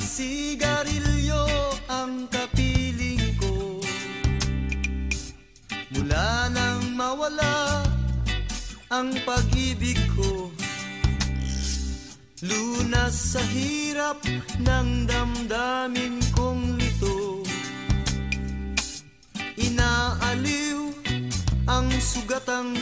Sigarilyo ang kapiling ko. Mula nang mawala ang pag-ibig ko. Lunas sa hirap ng damdamin kong lito. Inaaliw ang sugatang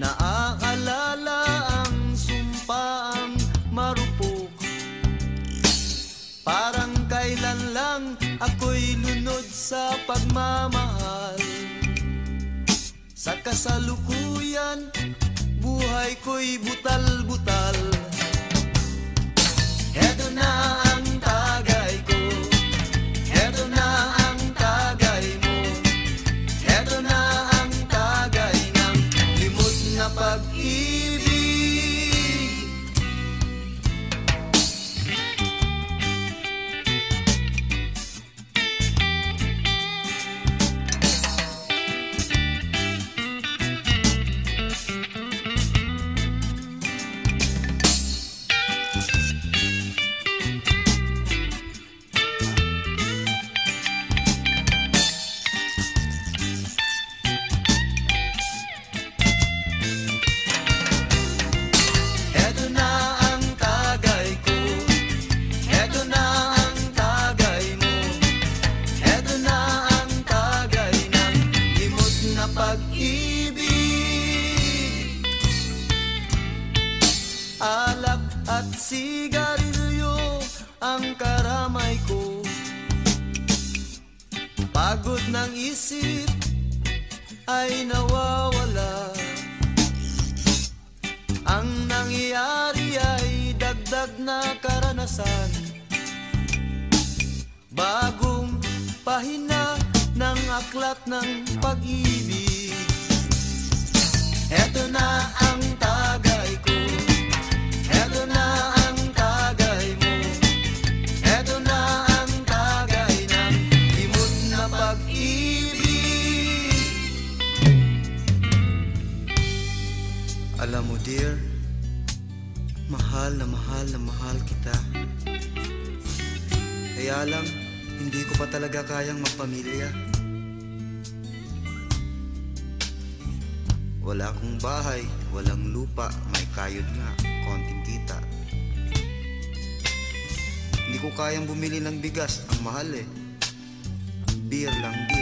Naaalala ang sumpaang marupok. Parang kailan lang ako'y lunod sa pagmamahal. Sa kasalukuyan, buhay ko'y butal-butal. Eto na but at sigarilyo ang karamay ko. Pagod ng isip ay nawawala. Ang nangyayari ay dagdag na karanasan. Bagong pahina ng aklat ng pag-ibig. Eto na ang Alam mo dear, mahal na mahal na mahal kita. Kaya lang, hindi ko pa talaga kayang magpamilya. Wala akong bahay, walang lupa, may kayod nga, konting kita. Hindi ko kayang bumili ng bigas, ang mahal eh. Beer lang beer.